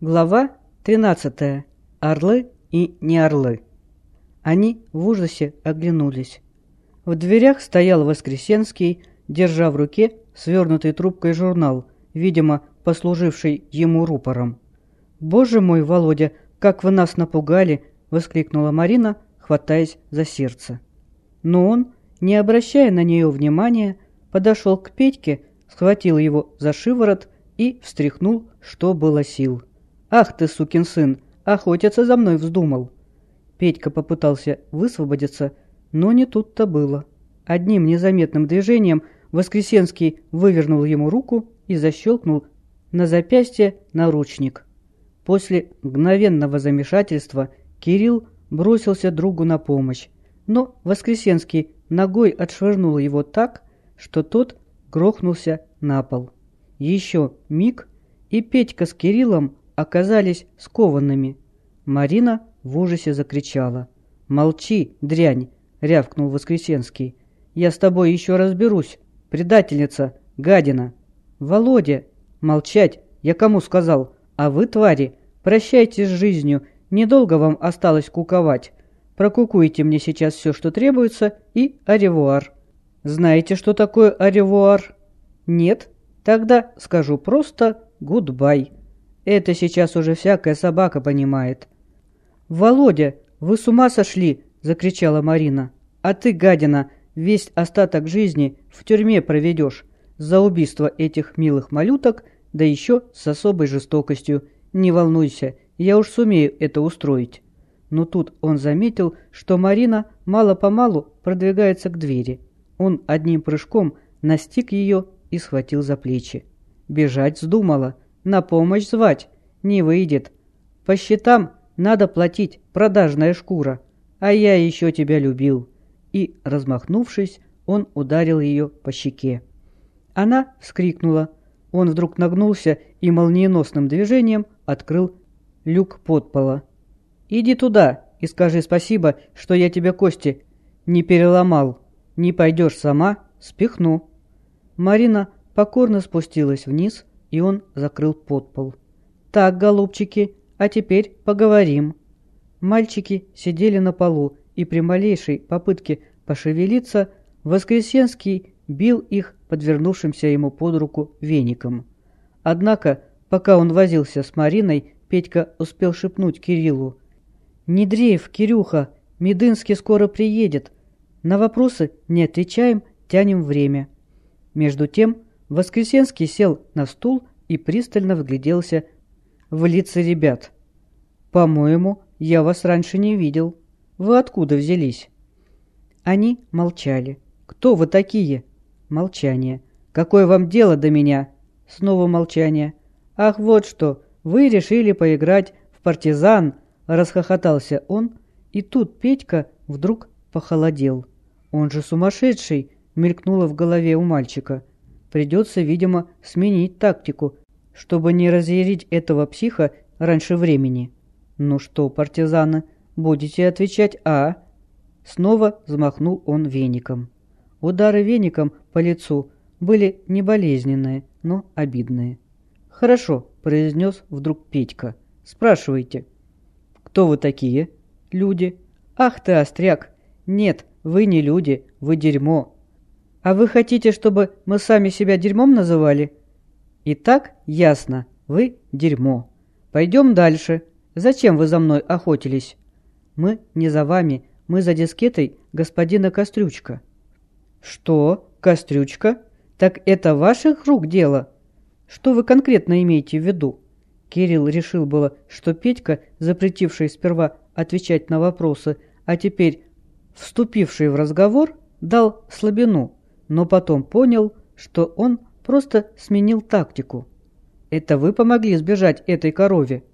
Глава 13. Орлы и не орлы. Они в ужасе оглянулись. В дверях стоял Воскресенский, держа в руке свернутый трубкой журнал, видимо, послуживший ему рупором. «Боже мой, Володя, как вы нас напугали!» — воскликнула Марина, хватаясь за сердце. Но он, не обращая на нее внимания, подошел к Петьке, схватил его за шиворот и встряхнул, что было сил. «Ах ты, сукин сын, охотиться за мной вздумал!» Петька попытался высвободиться, но не тут-то было. Одним незаметным движением Воскресенский вывернул ему руку и защелкнул на запястье наручник. После мгновенного замешательства Кирилл бросился другу на помощь, но Воскресенский ногой отшвырнул его так, что тот грохнулся на пол. Еще миг, и Петька с Кириллом оказались скованными. Марина в ужасе закричала. «Молчи, дрянь!» — рявкнул Воскресенский. «Я с тобой еще разберусь, предательница, гадина!» «Володя!» «Молчать! Я кому сказал? А вы, твари, прощайте с жизнью, недолго вам осталось куковать. Прокукуйте мне сейчас все, что требуется, и аревуар». «Знаете, что такое аревуар?» «Нет? Тогда скажу просто гудбай». Это сейчас уже всякая собака понимает. «Володя, вы с ума сошли!» – закричала Марина. «А ты, гадина, весь остаток жизни в тюрьме проведешь за убийство этих милых малюток, да еще с особой жестокостью. Не волнуйся, я уж сумею это устроить». Но тут он заметил, что Марина мало-помалу продвигается к двери. Он одним прыжком настиг ее и схватил за плечи. Бежать вздумала – на помощь звать не выйдет. По счетам надо платить, продажная шкура. А я еще тебя любил». И, размахнувшись, он ударил ее по щеке. Она вскрикнула. Он вдруг нагнулся и молниеносным движением открыл люк подпола. «Иди туда и скажи спасибо, что я тебе кости не переломал. Не пойдешь сама, спихну». Марина покорно спустилась вниз, и он закрыл подпол. «Так, голубчики, а теперь поговорим». Мальчики сидели на полу, и при малейшей попытке пошевелиться Воскресенский бил их подвернувшимся ему под руку веником. Однако, пока он возился с Мариной, Петька успел шепнуть Кириллу. «Не дрейф, Кирюха, Медынский скоро приедет. На вопросы не отвечаем, тянем время». Между тем Воскресенский сел на стул и пристально вгляделся в лица ребят. «По-моему, я вас раньше не видел. Вы откуда взялись?» Они молчали. «Кто вы такие?» Молчание. «Какое вам дело до меня?» Снова молчание. «Ах, вот что! Вы решили поиграть в партизан!» Расхохотался он, и тут Петька вдруг похолодел. «Он же сумасшедший!» мелькнуло в голове у мальчика. Придется, видимо, сменить тактику, чтобы не разъярить этого психа раньше времени. Ну что, партизаны, будете отвечать «а»? Снова взмахнул он веником. Удары веником по лицу были не болезненные, но обидные. «Хорошо», — произнес вдруг Петька. «Спрашивайте». «Кто вы такие?» «Люди». «Ах ты, остряк! Нет, вы не люди, вы дерьмо. А вы хотите, чтобы мы сами себя дерьмом называли? Итак, ясно, вы дерьмо. Пойдем дальше. Зачем вы за мной охотились? Мы не за вами, мы за дискетой господина Кострючка. Что, Кострючка? Так это ваших рук дело? Что вы конкретно имеете в виду? Кирилл решил было, что Петька, запретивший сперва отвечать на вопросы, а теперь вступивший в разговор, дал слабину – но потом понял, что он просто сменил тактику. «Это вы помогли сбежать этой корове?»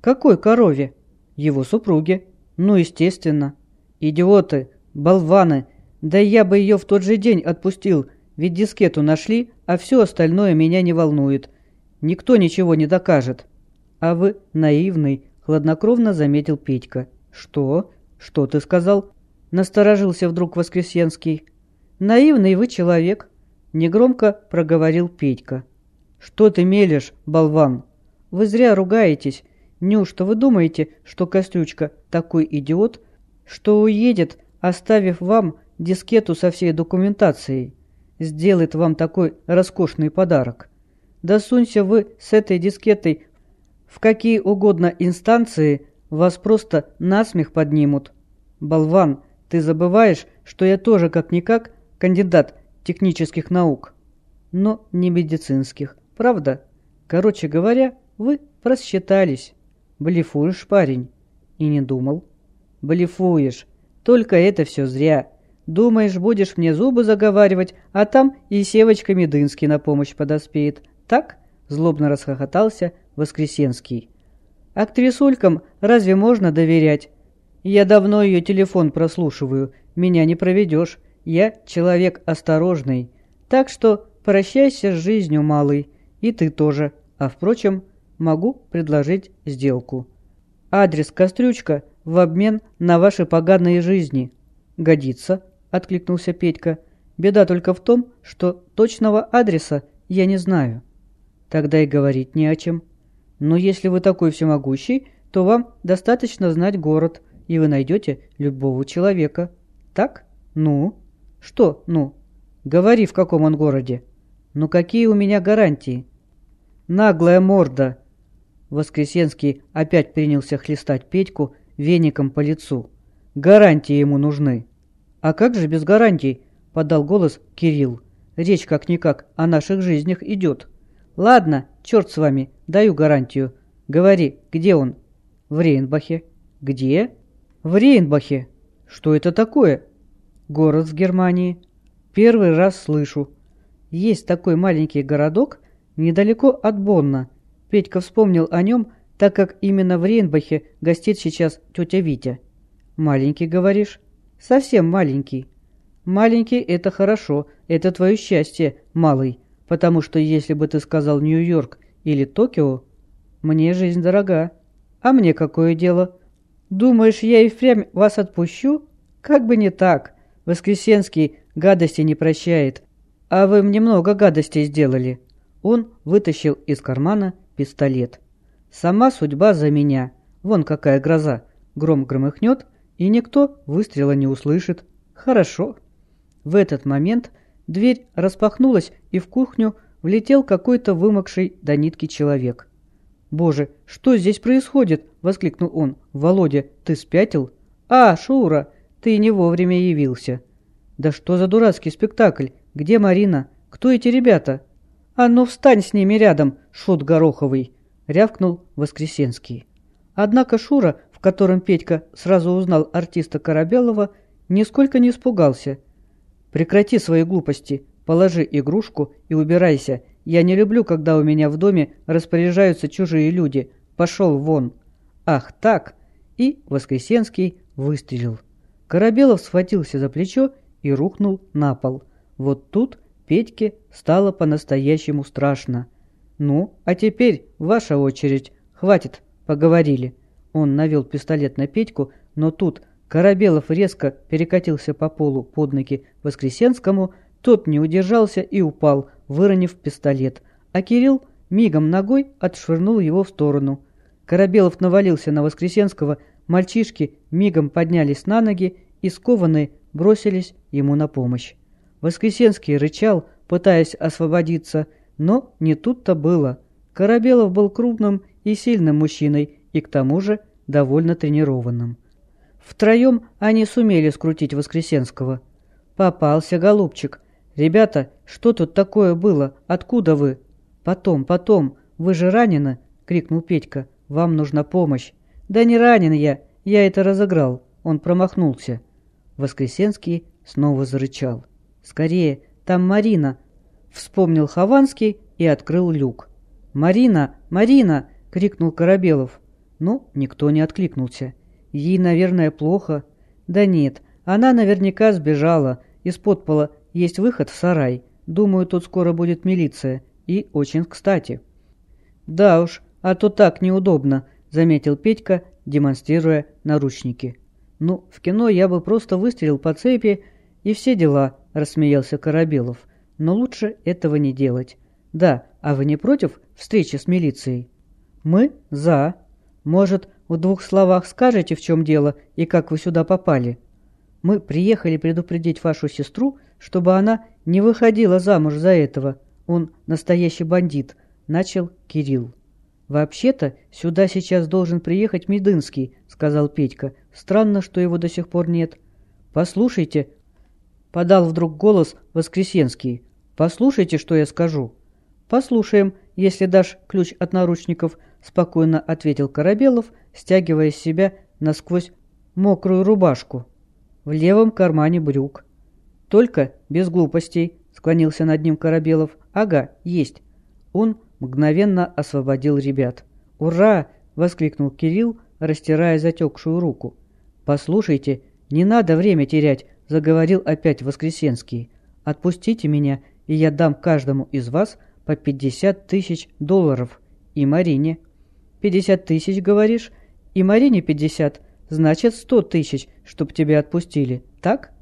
«Какой корове?» «Его супруге». «Ну, естественно». «Идиоты! Болваны! Да я бы ее в тот же день отпустил, ведь дискету нашли, а все остальное меня не волнует. Никто ничего не докажет». «А вы наивный», — хладнокровно заметил Петька. «Что? Что ты сказал?» — насторожился вдруг Воскресенский. «Наивный вы человек», — негромко проговорил Петька. «Что ты мелешь, болван? вы зря ругаетесь. Неужто вы думаете, что Кострючка такой идиот, что уедет, оставив вам дискету со всей документацией? Сделает вам такой роскошный подарок. Да сунься вы с этой дискетой в какие угодно инстанции, вас просто насмех поднимут. Болван, ты забываешь, что я тоже как-никак кандидат технических наук, но не медицинских, правда? Короче говоря, вы просчитались. Блефуешь, парень. И не думал. Блефуешь. Только это все зря. Думаешь, будешь мне зубы заговаривать, а там и Севочка Медынский на помощь подоспеет. Так? Злобно расхохотался Воскресенский. Актрисулькам разве можно доверять? Я давно ее телефон прослушиваю. Меня не проведешь. Я человек осторожный. Так что прощайся с жизнью, малый. И ты тоже. А впрочем, могу предложить сделку. Адрес Кострючка в обмен на ваши поганые жизни. Годится, откликнулся Петька. Беда только в том, что точного адреса я не знаю. Тогда и говорить не о чем. Но если вы такой всемогущий, то вам достаточно знать город, и вы найдете любого человека. Так? Ну? Что «ну»? Говори, в каком он городе. Ну какие у меня гарантии? Наглая морда!» Воскресенский опять принялся хлестать Петьку веником по лицу. «Гарантии ему нужны». «А как же без гарантий?» — подал голос Кирилл. «Речь как-никак о наших жизнях идет». «Ладно, черт с вами, даю гарантию. Говори, где он?» «В Рейнбахе». «Где?» «В Рейнбахе». «Что это такое?» «Город в Германии». «Первый раз слышу». «Есть такой маленький городок недалеко от Бонна. Петька вспомнил о нем, так как именно в Рейнбахе гостит сейчас тетя Витя. «Маленький, говоришь?» «Совсем маленький». «Маленький — это хорошо, это твое счастье, малый, потому что если бы ты сказал Нью-Йорк или Токио, мне жизнь дорога. А мне какое дело? Думаешь, я и впрямь вас отпущу? Как бы не так. Воскресенский гадости не прощает. А вы мне много гадостей сделали. Он вытащил из кармана пистолет. «Сама судьба за меня. Вон какая гроза. Гром громыхнет, и никто выстрела не услышит. Хорошо». В этот момент дверь распахнулась, и в кухню влетел какой-то вымокший до нитки человек. «Боже, что здесь происходит?» — воскликнул он. «Володя, ты спятил?» «А, Шура, ты не вовремя явился». «Да что за дурацкий спектакль? Где Марина? Кто эти ребята?» «А ну встань с ними рядом, шут Гороховый!» — рявкнул Воскресенский. Однако Шура, в котором Петька сразу узнал артиста Корабелова, нисколько не испугался. «Прекрати свои глупости, положи игрушку и убирайся. Я не люблю, когда у меня в доме распоряжаются чужие люди. Пошел вон!» «Ах, так!» И Воскресенский выстрелил. Корабелов схватился за плечо и рухнул на пол. Вот тут Петьке стало по-настоящему страшно. «Ну, а теперь ваша очередь. Хватит, поговорили». Он навел пистолет на Петьку, но тут Корабелов резко перекатился по полу под ноги Воскресенскому, тот не удержался и упал, выронив пистолет, а Кирилл мигом ногой отшвырнул его в сторону. Корабелов навалился на Воскресенского, мальчишки мигом поднялись на ноги и скованные бросились ему на помощь. Воскресенский рычал, пытаясь освободиться, но не тут-то было. Корабелов был крупным и сильным мужчиной, и к тому же довольно тренированным. Втроем они сумели скрутить Воскресенского. «Попался, голубчик. Ребята, что тут такое было? Откуда вы?» «Потом, потом. Вы же ранены?» — крикнул Петька. «Вам нужна помощь». «Да не ранен я. Я это разыграл». Он промахнулся. Воскресенский снова зарычал. «Скорее, там Марина!» Вспомнил Хованский и открыл люк. «Марина! Марина!» — крикнул Корабелов. Но никто не откликнулся. Ей, наверное, плохо. Да нет, она наверняка сбежала. Из-под пола есть выход в сарай. Думаю, тут скоро будет милиция. И очень кстати. «Да уж, а то так неудобно», — заметил Петька, демонстрируя наручники. «Ну, в кино я бы просто выстрелил по цепи и все дела», — рассмеялся Корабелов. «Но лучше этого не делать. Да, а вы не против встречи с милицией?» Мы за. Может, в двух словах скажете, в чем дело и как вы сюда попали? Мы приехали предупредить вашу сестру, чтобы она не выходила замуж за этого. Он настоящий бандит, начал Кирилл. «Вообще-то сюда сейчас должен приехать Медынский», — сказал Петька. «Странно, что его до сих пор нет». «Послушайте», — подал вдруг голос Воскресенский. «Послушайте, что я скажу». «Послушаем, если дашь ключ от наручников», — спокойно ответил Корабелов, стягивая с себя насквозь мокрую рубашку. В левом кармане брюк. «Только без глупостей», — склонился над ним Корабелов. «Ага, есть». Он мгновенно освободил ребят. «Ура!» — воскликнул Кирилл, растирая затекшую руку. «Послушайте, не надо время терять», — заговорил опять Воскресенский. «Отпустите меня, и я дам каждому из вас по пятьдесят тысяч долларов. И Марине». «Пятьдесят тысяч, говоришь? И Марине пятьдесят? Значит, сто тысяч, чтоб тебя отпустили. Так?»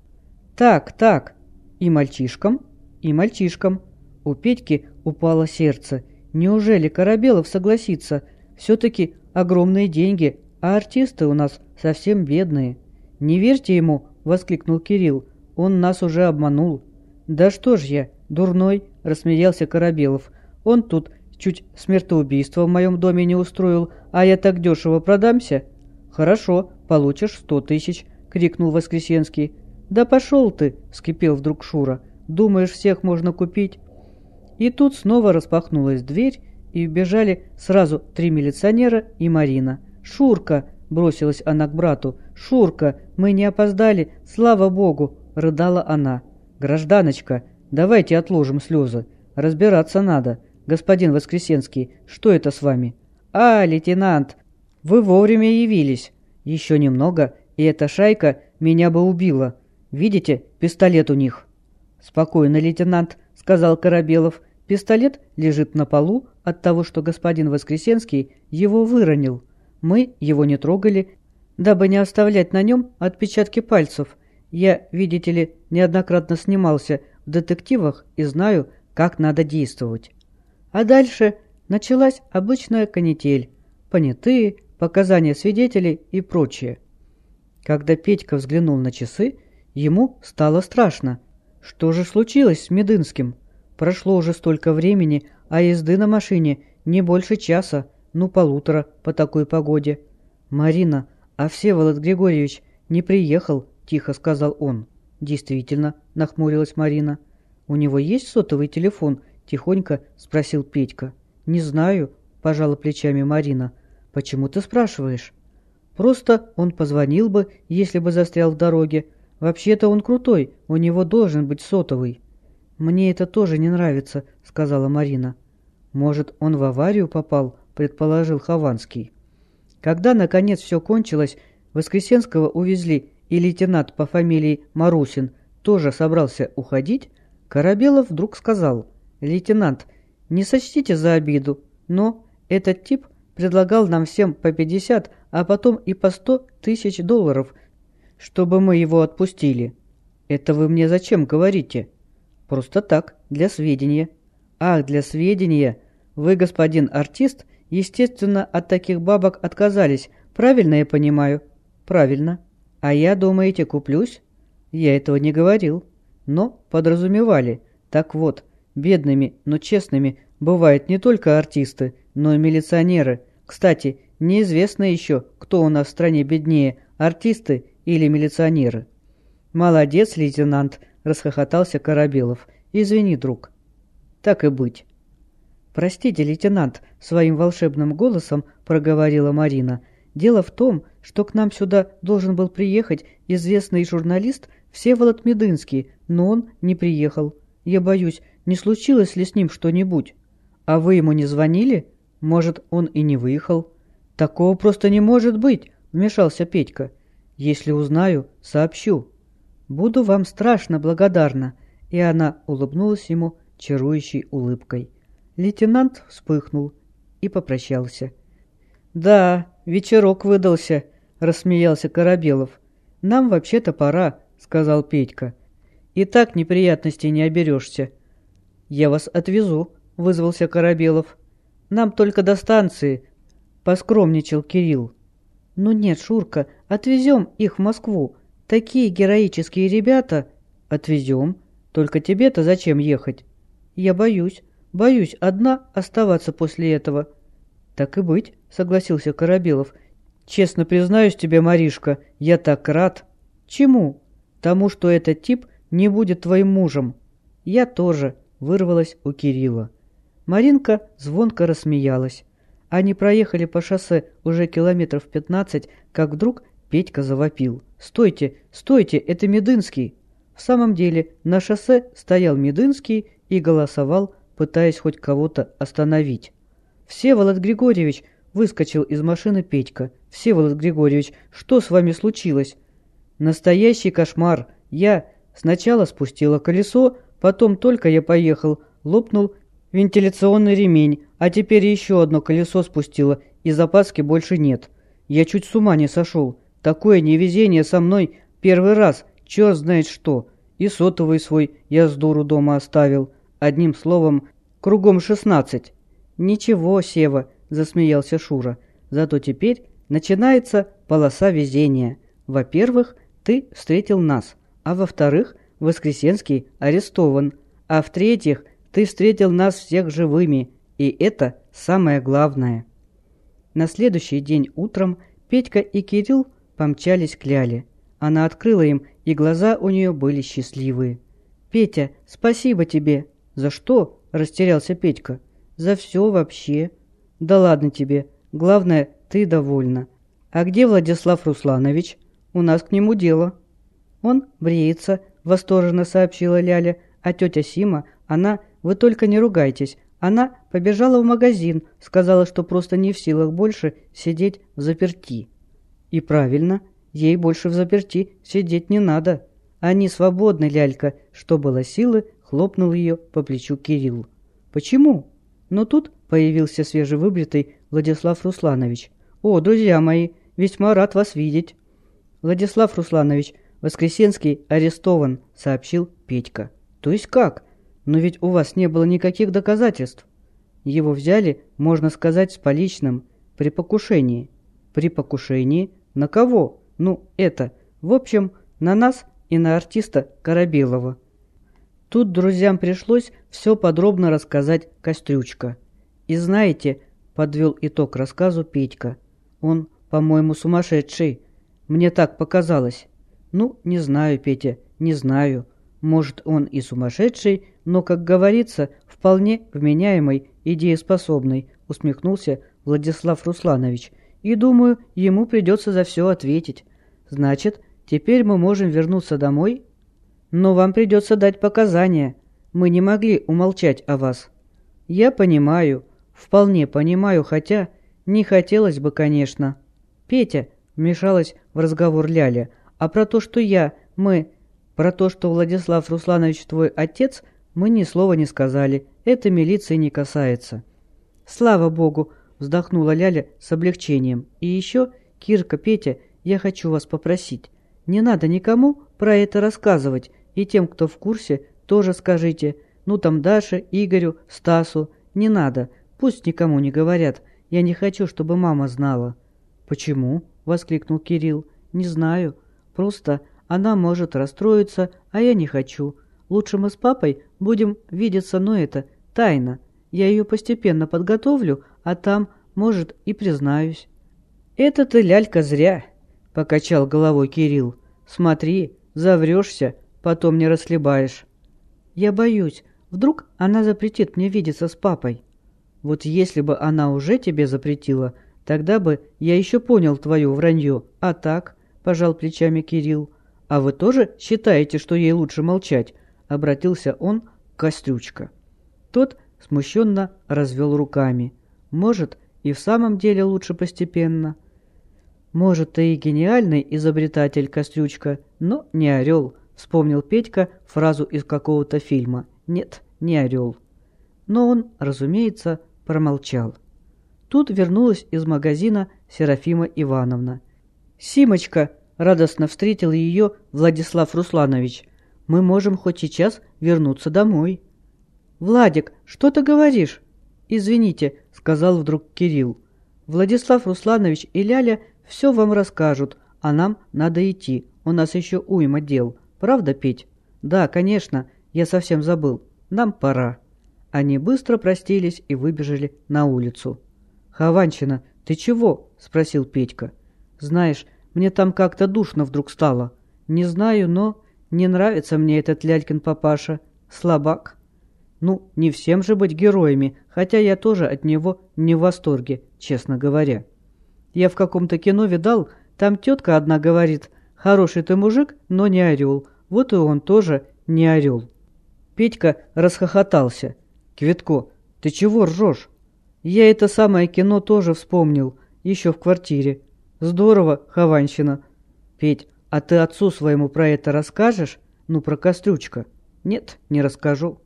«Так, так. И мальчишкам?» «И мальчишкам». У Петьки упало сердце, Неужели Корабелов согласится? Все-таки огромные деньги, а артисты у нас совсем бедные. Не верьте ему, воскликнул Кирилл. Он нас уже обманул. Да что ж я, дурной, рассмеялся Корабелов. Он тут чуть смертоубийство в моем доме не устроил, а я так дешево продамся. Хорошо, получишь сто тысяч, крикнул Воскресенский. Да пошел ты, вскипел вдруг Шура. Думаешь, всех можно купить? И тут снова распахнулась дверь, и вбежали сразу три милиционера и Марина. «Шурка!» – бросилась она к брату. «Шурка, мы не опоздали, слава богу!» – рыдала она. «Гражданочка, давайте отложим слезы. Разбираться надо. Господин Воскресенский, что это с вами?» «А, лейтенант, вы вовремя явились. Еще немного, и эта шайка меня бы убила. Видите, пистолет у них». «Спокойно, лейтенант», — сказал Корабелов. Пистолет лежит на полу от того, что господин Воскресенский его выронил. Мы его не трогали, дабы не оставлять на нем отпечатки пальцев. Я, видите ли, неоднократно снимался в детективах и знаю, как надо действовать. А дальше началась обычная канитель. Понятые, показания свидетелей и прочее. Когда Петька взглянул на часы, ему стало страшно. Что же случилось с Медынским? Прошло уже столько времени, а езды на машине не больше часа, ну полутора по такой погоде. «Марина, а Всеволод Григорьевич не приехал», — тихо сказал он. «Действительно», — нахмурилась Марина. «У него есть сотовый телефон?» — тихонько спросил Петька. «Не знаю», — пожала плечами Марина. «Почему ты спрашиваешь?» «Просто он позвонил бы, если бы застрял в дороге. Вообще-то он крутой, у него должен быть сотовый». «Мне это тоже не нравится», — сказала Марина. «Может, он в аварию попал?» — предположил Хованский. Когда, наконец, все кончилось, Воскресенского увезли, и лейтенант по фамилии Марусин тоже собрался уходить, Корабелов вдруг сказал, «Лейтенант, не сочтите за обиду, но этот тип предлагал нам всем по 50, а потом и по 100 тысяч долларов, чтобы мы его отпустили. Это вы мне зачем говорите?» Просто так, для сведения. Ах, для сведения. Вы, господин артист, естественно, от таких бабок отказались. Правильно я понимаю? Правильно. А я, думаете, куплюсь? Я этого не говорил. Но подразумевали. Так вот, бедными, но честными бывают не только артисты, но и милиционеры. Кстати, неизвестно еще, кто у нас в стране беднее, артисты или милиционеры. Молодец, лейтенант, — расхохотался Корабелов. «Извини, друг». «Так и быть». «Простите, лейтенант», — своим волшебным голосом проговорила Марина. «Дело в том, что к нам сюда должен был приехать известный журналист Всеволод Медынский, но он не приехал. Я боюсь, не случилось ли с ним что-нибудь? А вы ему не звонили? Может, он и не выехал?» «Такого просто не может быть», — вмешался Петька. «Если узнаю, сообщу». Буду вам страшно благодарна». И она улыбнулась ему чарующей улыбкой. Лейтенант вспыхнул и попрощался. «Да, вечерок выдался», — рассмеялся Корабелов. «Нам вообще-то пора», — сказал Петька. «И так неприятностей не оберешься». «Я вас отвезу», — вызвался Корабелов. «Нам только до станции. — поскромничал Кирилл. «Ну нет, Шурка, отвезем их в Москву. Такие героические ребята...» «Отвезем. Только тебе-то зачем ехать?» «Я боюсь. Боюсь одна оставаться после этого». «Так и быть», — согласился Корабелов. «Честно признаюсь тебе, Маришка, я так рад». «Чему?» «Тому, что этот тип не будет твоим мужем». «Я тоже», — вырвалась у Кирилла. Маринка звонко рассмеялась. Они проехали по шоссе уже километров пятнадцать, как вдруг Петька завопил. «Стойте, стойте, это Медынский!» В самом деле на шоссе стоял Медынский и голосовал, пытаясь хоть кого-то остановить. «Всеволод Григорьевич!» — выскочил из машины Петька. «Всеволод Григорьевич, что с вами случилось?» «Настоящий кошмар! Я сначала спустила колесо, потом только я поехал, лопнул вентиляционный ремень, а теперь еще одно колесо спустило, и запаски больше нет. Я чуть с ума не сошел. Такое невезение со мной первый раз, черт знает что. И сотовый свой я с дуру дома оставил. Одним словом, кругом шестнадцать. «Ничего, Сева», — засмеялся Шура. «Зато теперь начинается полоса везения. Во-первых, ты встретил нас, а во-вторых, Воскресенский арестован, а в-третьих, ты встретил нас всех живыми, и это самое главное». На следующий день утром Петька и Кирилл помчались к Ляле. Она открыла им, и глаза у нее были счастливые. «Петя, спасибо тебе!» «За что?» – растерялся Петька. «За все вообще». «Да ладно тебе. Главное, ты довольна. А где Владислав Русланович? У нас к нему дело». «Он бреется», – восторженно сообщила Ляля, а тетя Сима, она вы только не ругайтесь. Она побежала в магазин, сказала, что просто не в силах больше сидеть в заперти. И правильно, ей больше в заперти сидеть не надо. Они свободны, лялька, что было силы, хлопнул ее по плечу Кирилл. Почему? Но тут появился свежевыбритый Владислав Русланович. О, друзья мои, весьма рад вас видеть. Владислав Русланович, Воскресенский арестован, сообщил Петька. То есть как? Но ведь у вас не было никаких доказательств. Его взяли, можно сказать, с поличным, при покушении. При покушении? На кого? Ну, это. В общем, на нас и на артиста Корабелова. Тут друзьям пришлось все подробно рассказать Кострючка. И знаете, подвел итог рассказу Петька, он, по-моему, сумасшедший. Мне так показалось. Ну, не знаю, Петя, не знаю. Может, он и сумасшедший, но, как говорится, вполне вменяемый и дееспособный, усмехнулся Владислав Русланович. И думаю, ему придется за все ответить. Значит, теперь мы можем вернуться домой? Но вам придется дать показания. Мы не могли умолчать о вас. Я понимаю, вполне понимаю, хотя не хотелось бы, конечно. Петя, вмешалась в разговор Ляля, а про то, что я, мы про то, что Владислав Русланович твой отец, мы ни слова не сказали. Это милиции не касается. Слава богу, вздохнула Ляля с облегчением. И еще, Кирка, Петя, я хочу вас попросить. Не надо никому про это рассказывать. И тем, кто в курсе, тоже скажите. Ну там Даше, Игорю, Стасу. Не надо. Пусть никому не говорят. Я не хочу, чтобы мама знала. Почему? Воскликнул Кирилл. Не знаю. Просто она может расстроиться, а я не хочу. Лучше мы с папой будем видеться, но это тайна. Я ее постепенно подготовлю, а там, может, и признаюсь». «Это ты, лялька, зря», — покачал головой Кирилл. «Смотри, заврешься, потом не расхлебаешь». «Я боюсь, вдруг она запретит мне видеться с папой». «Вот если бы она уже тебе запретила, тогда бы я еще понял твое вранье, а так...» — пожал плечами Кирилл. «А вы тоже считаете, что ей лучше молчать?» — обратился он к Кострючка. Тот смущенно развел руками. «Может, и в самом деле лучше постепенно?» «Может, ты и гениальный изобретатель, Кострючка, но не орел», — вспомнил Петька фразу из какого-то фильма. «Нет, не орел». Но он, разумеется, промолчал. Тут вернулась из магазина Серафима Ивановна. «Симочка!» радостно встретил ее Владислав Русланович. «Мы можем хоть сейчас вернуться домой». «Владик, что ты говоришь?» «Извините», — сказал вдруг Кирилл. Владислав Русланович и Ляля все вам расскажут, а нам надо идти, у нас еще уйма дел. Правда, Петь? Да, конечно, я совсем забыл. Нам пора. Они быстро простились и выбежали на улицу. «Хованщина, ты чего?» – спросил Петька. «Знаешь, мне там как-то душно вдруг стало. Не знаю, но не нравится мне этот Лялькин папаша. Слабак». Ну, не всем же быть героями, хотя я тоже от него не в восторге, честно говоря. Я в каком-то кино видал, там тетка одна говорит, хороший ты мужик, но не орел. Вот и он тоже не орел. Петька расхохотался. «Квитко, ты чего ржешь?» «Я это самое кино тоже вспомнил, еще в квартире. Здорово, Хованщина». «Петь, а ты отцу своему про это расскажешь? Ну, про Кострючка?» «Нет, не расскажу».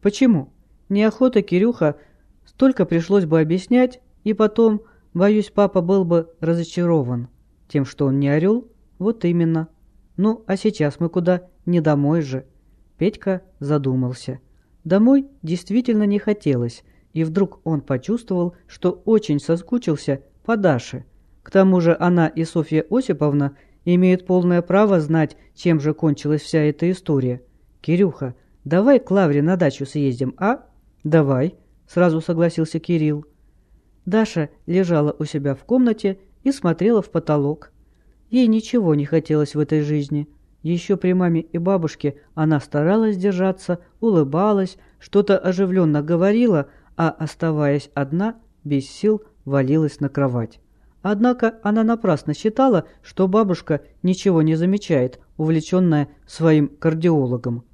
Почему? Неохота Кирюха, столько пришлось бы объяснять, и потом, боюсь, папа был бы разочарован. Тем, что он не орел? Вот именно. Ну, а сейчас мы куда? Не домой же. Петька задумался. Домой действительно не хотелось, и вдруг он почувствовал, что очень соскучился по Даше. К тому же она и Софья Осиповна имеют полное право знать, чем же кончилась вся эта история. «Кирюха, Давай к Лавре на дачу съездим, а? Давай, сразу согласился Кирилл. Даша лежала у себя в комнате и смотрела в потолок. Ей ничего не хотелось в этой жизни. Еще при маме и бабушке она старалась держаться, улыбалась, что-то оживленно говорила, а, оставаясь одна, без сил валилась на кровать. Однако она напрасно считала, что бабушка ничего не замечает, увлеченная своим кардиологом.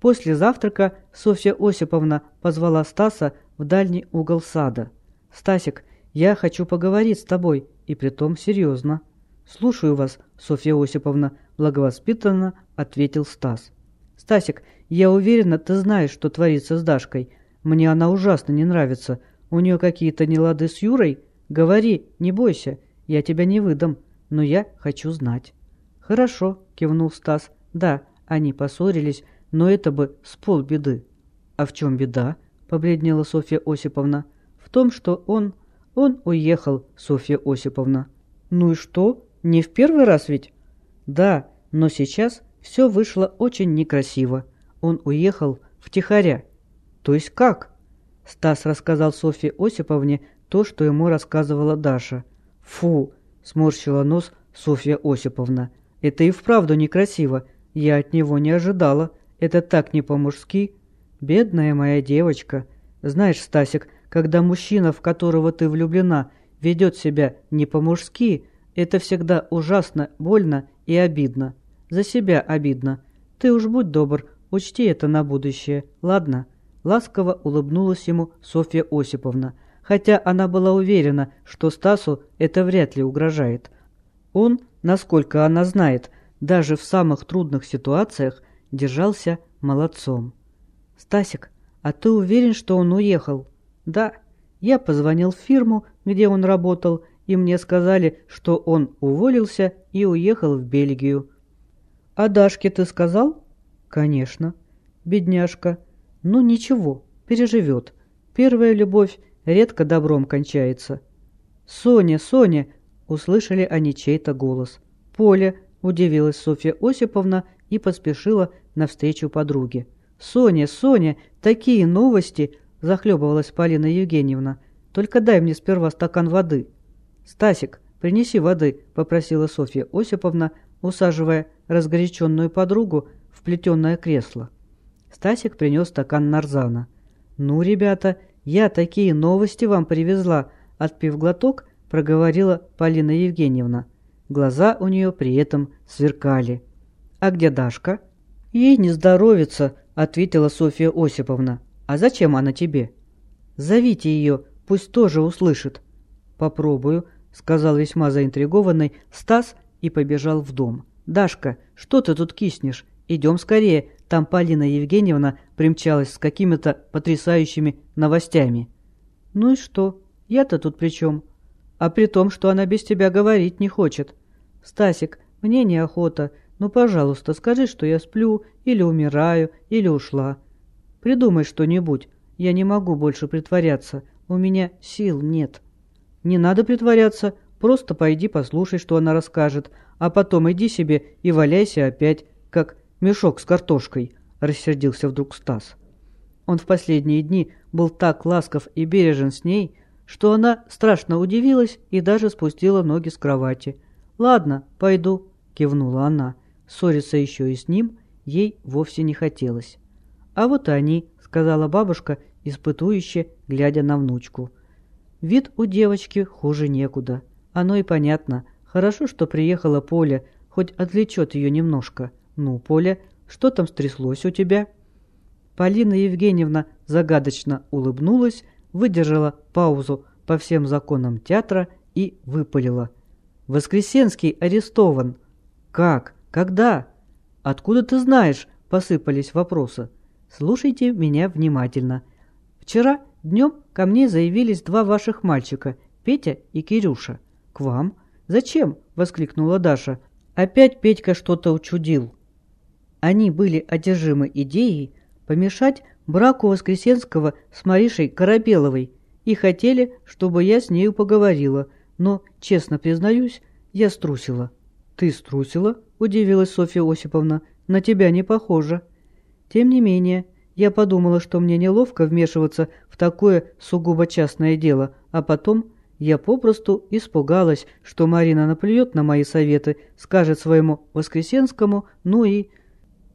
После завтрака Софья Осиповна позвала Стаса в дальний угол сада. «Стасик, я хочу поговорить с тобой, и притом серьезно». «Слушаю вас, Софья Осиповна», – благовоспитанно ответил Стас. «Стасик, я уверена, ты знаешь, что творится с Дашкой. Мне она ужасно не нравится. У нее какие-то нелады с Юрой? Говори, не бойся, я тебя не выдам, но я хочу знать». «Хорошо», – кивнул Стас. «Да, они поссорились, но это бы с полбеды. А в чем беда? Побледнела Софья Осиповна. В том, что он... Он уехал, Софья Осиповна. Ну и что? Не в первый раз ведь? Да, но сейчас все вышло очень некрасиво. Он уехал втихаря. То есть как? Стас рассказал Софье Осиповне то, что ему рассказывала Даша. Фу, сморщила нос Софья Осиповна. Это и вправду некрасиво. Я от него не ожидала. Это так не по-мужски. Бедная моя девочка. Знаешь, Стасик, когда мужчина, в которого ты влюблена, ведет себя не по-мужски, это всегда ужасно, больно и обидно. За себя обидно. Ты уж будь добр, учти это на будущее, ладно?» Ласково улыбнулась ему Софья Осиповна, хотя она была уверена, что Стасу это вряд ли угрожает. Он, насколько она знает, даже в самых трудных ситуациях держался молодцом. «Стасик, а ты уверен, что он уехал?» «Да. Я позвонил в фирму, где он работал, и мне сказали, что он уволился и уехал в Бельгию». «А Дашке ты сказал?» «Конечно. Бедняжка. Ну ничего, переживет. Первая любовь редко добром кончается». «Соня, Соня!» — услышали они чей-то голос. «Поля!» — удивилась Софья Осиповна и поспешила навстречу подруге. «Соня, Соня, такие новости!» – захлебывалась Полина Евгеньевна. «Только дай мне сперва стакан воды». «Стасик, принеси воды», – попросила Софья Осиповна, усаживая разгоряченную подругу в плетеное кресло. Стасик принес стакан нарзана. «Ну, ребята, я такие новости вам привезла», – отпив глоток, проговорила Полина Евгеньевна. Глаза у нее при этом сверкали. «А где Дашка?» «Ей не здоровится», — ответила Софья Осиповна. «А зачем она тебе?» «Зовите ее, пусть тоже услышит». «Попробую», — сказал весьма заинтригованный Стас и побежал в дом. «Дашка, что ты тут киснешь? Идем скорее, там Полина Евгеньевна примчалась с какими-то потрясающими новостями». «Ну и что? Я-то тут при чем?» «А при том, что она без тебя говорить не хочет». «Стасик, мне неохота. Ну, пожалуйста, скажи, что я сплю, или умираю, или ушла. Придумай что-нибудь. Я не могу больше притворяться. У меня сил нет». Не надо притворяться, просто пойди послушай, что она расскажет, а потом иди себе и валяйся опять, как мешок с картошкой», — рассердился вдруг Стас. Он в последние дни был так ласков и бережен с ней, что она страшно удивилась и даже спустила ноги с кровати. «Ладно, пойду», — кивнула она. Ссориться еще и с ним ей вовсе не хотелось. «А вот они», — сказала бабушка, испытующе, глядя на внучку. Вид у девочки хуже некуда. Оно и понятно. Хорошо, что приехала Поля, хоть отвлечет ее немножко. «Ну, Поля, что там стряслось у тебя?» Полина Евгеньевна загадочно улыбнулась, выдержала паузу по всем законам театра и выпалила. «Воскресенский арестован!» «Как? Когда?» «Откуда ты знаешь?» – посыпались вопросы. «Слушайте меня внимательно. Вчера днем ко мне заявились два ваших мальчика, Петя и Кирюша. К вам? Зачем?» – воскликнула Даша. «Опять Петька что-то учудил». Они были одержимы идеей помешать браку Воскресенского с Маришей Корабеловой и хотели, чтобы я с нею поговорила, но, честно признаюсь, я струсила. «Ты струсила?» – удивилась Софья Осиповна. «На тебя не похоже». Тем не менее, я подумала, что мне неловко вмешиваться в такое сугубо частное дело, а потом я попросту испугалась, что Марина наплюет на мои советы, скажет своему Воскресенскому, ну и...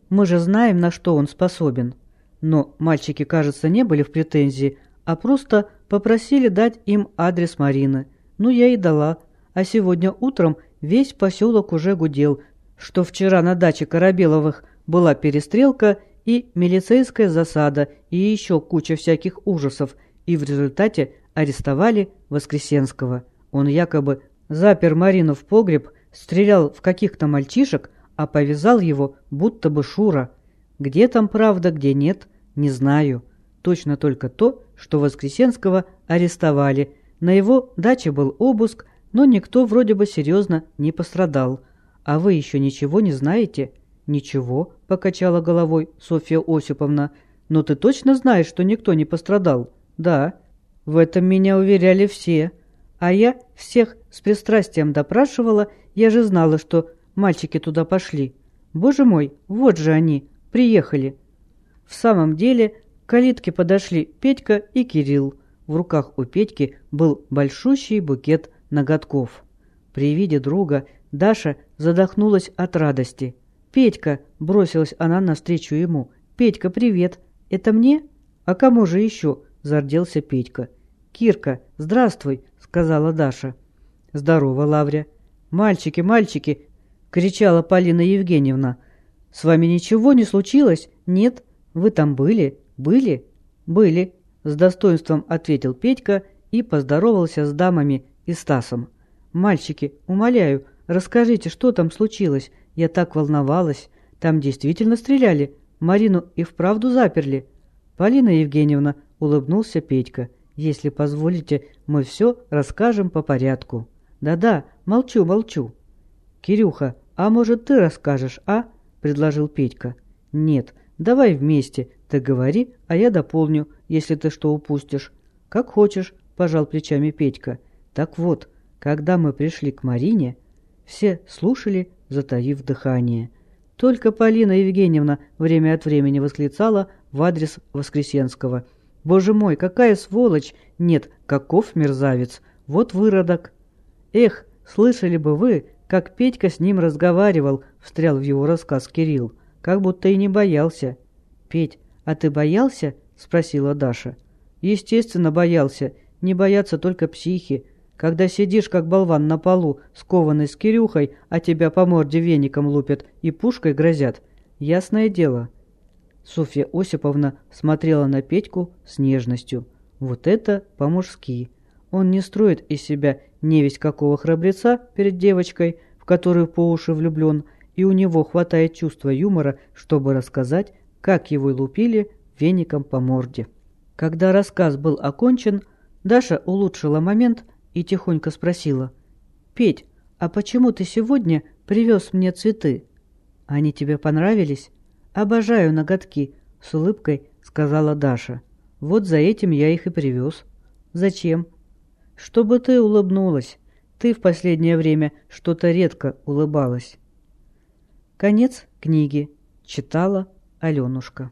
Мы же знаем, на что он способен. Но мальчики, кажется, не были в претензии, а просто попросили дать им адрес Марины. Ну, я и дала. А сегодня утром весь поселок уже гудел, что вчера на даче Корабеловых была перестрелка и милицейская засада, и еще куча всяких ужасов, и в результате арестовали Воскресенского. Он якобы запер Марину в погреб, стрелял в каких-то мальчишек, а повязал его будто бы Шура. Где там правда, где нет, не знаю. Точно только то, что Воскресенского арестовали. На его даче был обыск, но никто вроде бы серьезно не пострадал. А вы еще ничего не знаете? Ничего, покачала головой Софья Осиповна. Но ты точно знаешь, что никто не пострадал? Да. В этом меня уверяли все. А я всех с пристрастием допрашивала, я же знала, что мальчики туда пошли. Боже мой, вот же они, приехали. В самом деле, к калитке подошли Петька и Кирилл. В руках у Петьки был большущий букет ноготков. При виде друга Даша задохнулась от радости. «Петька!» – бросилась она навстречу ему. «Петька, привет! Это мне? А кому же еще?» – зарделся Петька. «Кирка, здравствуй!» – сказала Даша. «Здорово, Лавря!» «Мальчики, мальчики!» – кричала Полина Евгеньевна. «С вами ничего не случилось? Нет?» «Вы там были? Были?» «Были», — с достоинством ответил Петька и поздоровался с дамами и Стасом. «Мальчики, умоляю, расскажите, что там случилось? Я так волновалась. Там действительно стреляли? Марину и вправду заперли?» «Полина Евгеньевна», — улыбнулся Петька. «Если позволите, мы все расскажем по порядку». «Да-да, молчу, молчу». «Кирюха, а может, ты расскажешь, а?» — предложил Петька. «Нет, Давай вместе. Ты говори, а я дополню, если ты что упустишь. Как хочешь, пожал плечами Петька. Так вот, когда мы пришли к Марине, все слушали, затаив дыхание. Только Полина Евгеньевна время от времени восклицала в адрес Воскресенского. «Боже мой, какая сволочь! Нет, каков мерзавец! Вот выродок!» «Эх, слышали бы вы, как Петька с ним разговаривал!» — встрял в его рассказ Кирилл как будто и не боялся. «Петь, а ты боялся?» – спросила Даша. «Естественно, боялся. Не боятся только психи. Когда сидишь, как болван на полу, скованный с Кирюхой, а тебя по морде веником лупят и пушкой грозят. Ясное дело». Софья Осиповна смотрела на Петьку с нежностью. «Вот это по-мужски. Он не строит из себя невесть какого храбреца перед девочкой, в которую по уши влюблен, – и у него хватает чувства юмора, чтобы рассказать, как его лупили веником по морде. Когда рассказ был окончен, Даша улучшила момент и тихонько спросила. «Петь, а почему ты сегодня привез мне цветы? Они тебе понравились? Обожаю ноготки», — с улыбкой сказала Даша. «Вот за этим я их и привез». «Зачем?» Чтобы ты улыбнулась. Ты в последнее время что-то редко улыбалась. Конец книги. Читала Аленушка.